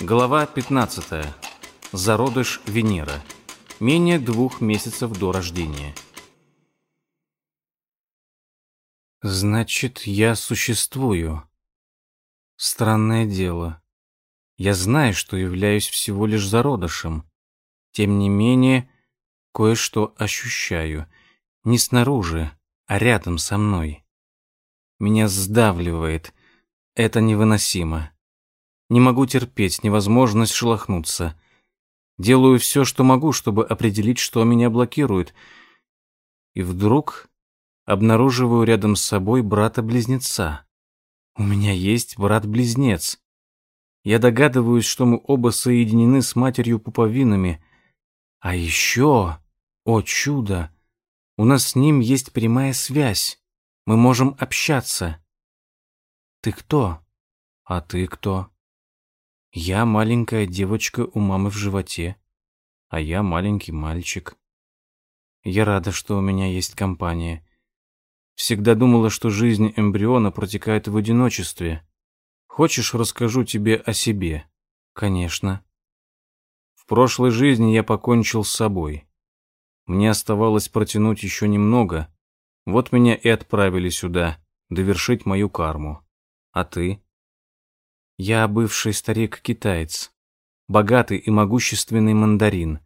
Глава 15. Зародыш Венера. Менее двух месяцев до рождения. Значит, я существую. Странное дело. Я знаю, что являюсь всего лишь зародышем. Тем не менее, кое-что ощущаю. Не снаружи, а рядом со мной. Меня сдавливает. Это невыносимо. Не могу терпеть невозможность шелохнуться. Делаю все, что могу, чтобы определить, что меня блокирует. И вдруг обнаруживаю рядом с собой брата-близнеца. У меня есть брат-близнец. Я догадываюсь, что мы оба соединены с матерью-пуповинами. А еще, о чудо, у нас с ним есть прямая связь. Мы можем общаться. Ты кто? А ты кто? Я маленькая девочка у мамы в животе, а я маленький мальчик. Я рада, что у меня есть компания. Всегда думала, что жизнь эмбриона протекает в одиночестве. Хочешь, расскажу тебе о себе? Конечно. В прошлой жизни я покончил с собой. Мне оставалось протянуть еще немного. Вот меня и отправили сюда, довершить мою карму. А ты? Я бывший старик-китаец, богатый и могущественный мандарин.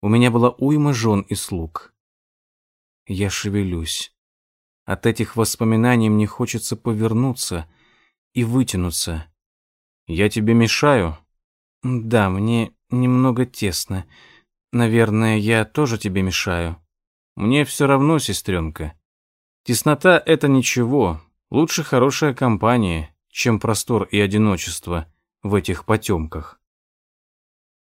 У меня была уйма жен и слуг. Я шевелюсь. От этих воспоминаний мне хочется повернуться и вытянуться. Я тебе мешаю? Да, мне немного тесно. Наверное, я тоже тебе мешаю. Мне все равно, сестренка. Теснота — это ничего. Лучше хорошая компания чем простор и одиночество в этих потемках.